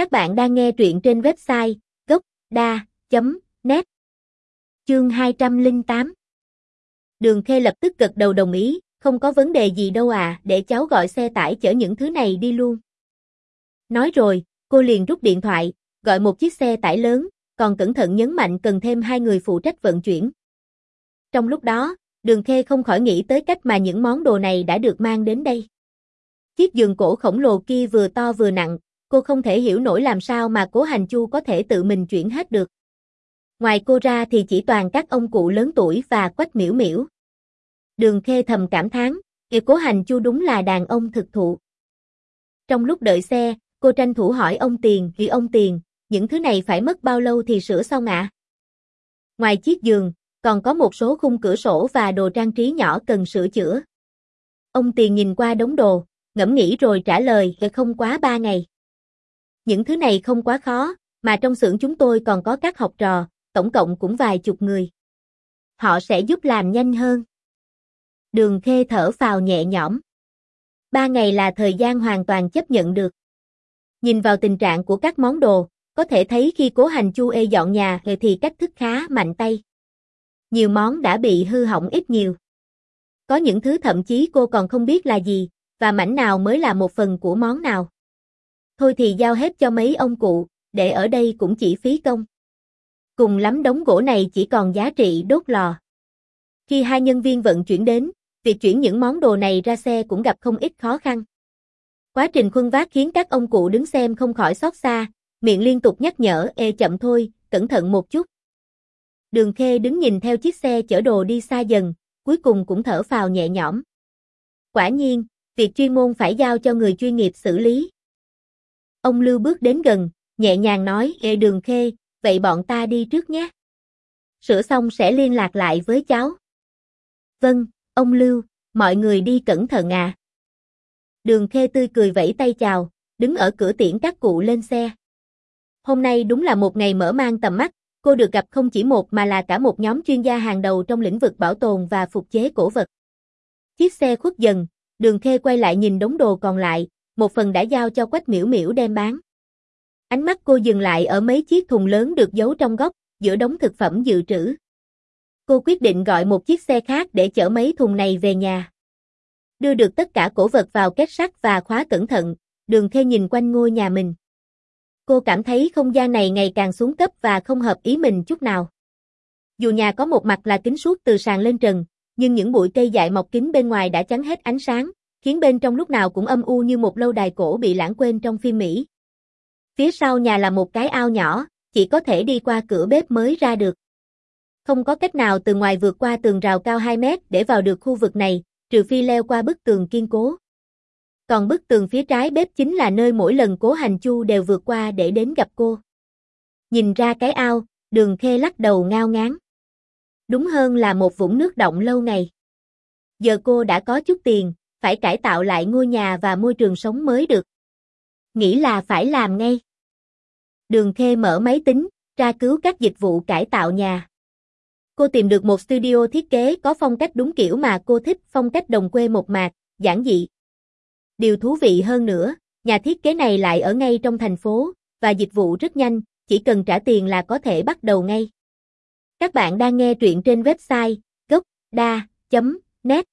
Các bạn đang nghe truyện trên website gocda.net Chương 208 Đường Khê lập tức gật đầu đồng ý, không có vấn đề gì đâu à, để cháu gọi xe tải chở những thứ này đi luôn. Nói rồi, cô liền rút điện thoại, gọi một chiếc xe tải lớn, còn cẩn thận nhấn mạnh cần thêm hai người phụ trách vận chuyển. Trong lúc đó, Đường Khê không khỏi nghĩ tới cách mà những món đồ này đã được mang đến đây. Chiếc giường cổ khổng lồ kia vừa to vừa nặng, cô không thể hiểu nổi làm sao mà cố hành chu có thể tự mình chuyển hết được. Ngoài cô ra thì chỉ toàn các ông cụ lớn tuổi và quách miễu miễu. Đường Khê thầm cảm thán, kìa cố hành chu đúng là đàn ông thực thụ. Trong lúc đợi xe, cô tranh thủ hỏi ông Tiền, vì ông Tiền, những thứ này phải mất bao lâu thì sửa xong ạ? Ngoài chiếc giường, còn có một số khung cửa sổ và đồ trang trí nhỏ cần sửa chữa. Ông Tiền nhìn qua đống đồ, ngẫm nghĩ rồi trả lời, không quá ba ngày. Những thứ này không quá khó, mà trong xưởng chúng tôi còn có các học trò, tổng cộng cũng vài chục người. Họ sẽ giúp làm nhanh hơn. Đường Khê thở phào nhẹ nhõm. Ba ngày là thời gian hoàn toàn chấp nhận được. Nhìn vào tình trạng của các món đồ, có thể thấy khi cố hành chu ê dọn nhà thì cách thức khá mạnh tay. Nhiều món đã bị hư hỏng ít nhiều. Có những thứ thậm chí cô còn không biết là gì, và mảnh nào mới là một phần của món nào. Thôi thì giao hết cho mấy ông cụ, để ở đây cũng chỉ phí công. Cùng lắm đống gỗ này chỉ còn giá trị đốt lò. Khi hai nhân viên vận chuyển đến, việc chuyển những món đồ này ra xe cũng gặp không ít khó khăn. Quá trình khuân vác khiến các ông cụ đứng xem không khỏi xót xa, miệng liên tục nhắc nhở ê chậm thôi, cẩn thận một chút. Đường Khê đứng nhìn theo chiếc xe chở đồ đi xa dần, cuối cùng cũng thở phào nhẹ nhõm. Quả nhiên, việc chuyên môn phải giao cho người chuyên nghiệp xử lý. Ông Lưu bước đến gần, nhẹ nhàng nói, Ê đường Khê, vậy bọn ta đi trước nhé. Sửa xong sẽ liên lạc lại với cháu. Vâng, ông Lưu, mọi người đi cẩn thận à. Đường Khê tươi cười vẫy tay chào, đứng ở cửa tiễn các cụ lên xe. Hôm nay đúng là một ngày mở mang tầm mắt, cô được gặp không chỉ một mà là cả một nhóm chuyên gia hàng đầu trong lĩnh vực bảo tồn và phục chế cổ vật. Chiếc xe khuất dần, đường khê quay lại nhìn đống đồ còn lại, một phần đã giao cho quách miễu miễu đem bán. Ánh mắt cô dừng lại ở mấy chiếc thùng lớn được giấu trong góc, giữa đống thực phẩm dự trữ. Cô quyết định gọi một chiếc xe khác để chở mấy thùng này về nhà. Đưa được tất cả cổ vật vào kết sắt và khóa cẩn thận, đường khê nhìn quanh ngôi nhà mình. Cô cảm thấy không gian này ngày càng xuống cấp và không hợp ý mình chút nào. Dù nhà có một mặt là kính suốt từ sàn lên trần, nhưng những bụi cây dại mọc kín bên ngoài đã chắn hết ánh sáng, khiến bên trong lúc nào cũng âm u như một lâu đài cổ bị lãng quên trong phim Mỹ. Phía sau nhà là một cái ao nhỏ, chỉ có thể đi qua cửa bếp mới ra được. Không có cách nào từ ngoài vượt qua tường rào cao 2 mét để vào được khu vực này, trừ phi leo qua bức tường kiên cố. Còn bức tường phía trái bếp chính là nơi mỗi lần cố hành chu đều vượt qua để đến gặp cô. Nhìn ra cái ao, đường khê lắc đầu ngao ngán. Đúng hơn là một vũng nước động lâu ngày. Giờ cô đã có chút tiền, phải cải tạo lại ngôi nhà và môi trường sống mới được. Nghĩ là phải làm ngay. Đường Khê mở máy tính, tra cứu các dịch vụ cải tạo nhà. Cô tìm được một studio thiết kế có phong cách đúng kiểu mà cô thích, phong cách đồng quê một mạc, giản dị. Điều thú vị hơn nữa, nhà thiết kế này lại ở ngay trong thành phố, và dịch vụ rất nhanh, chỉ cần trả tiền là có thể bắt đầu ngay. Các bạn đang nghe truyện trên website gocda.net